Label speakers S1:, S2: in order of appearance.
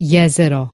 S1: jezero.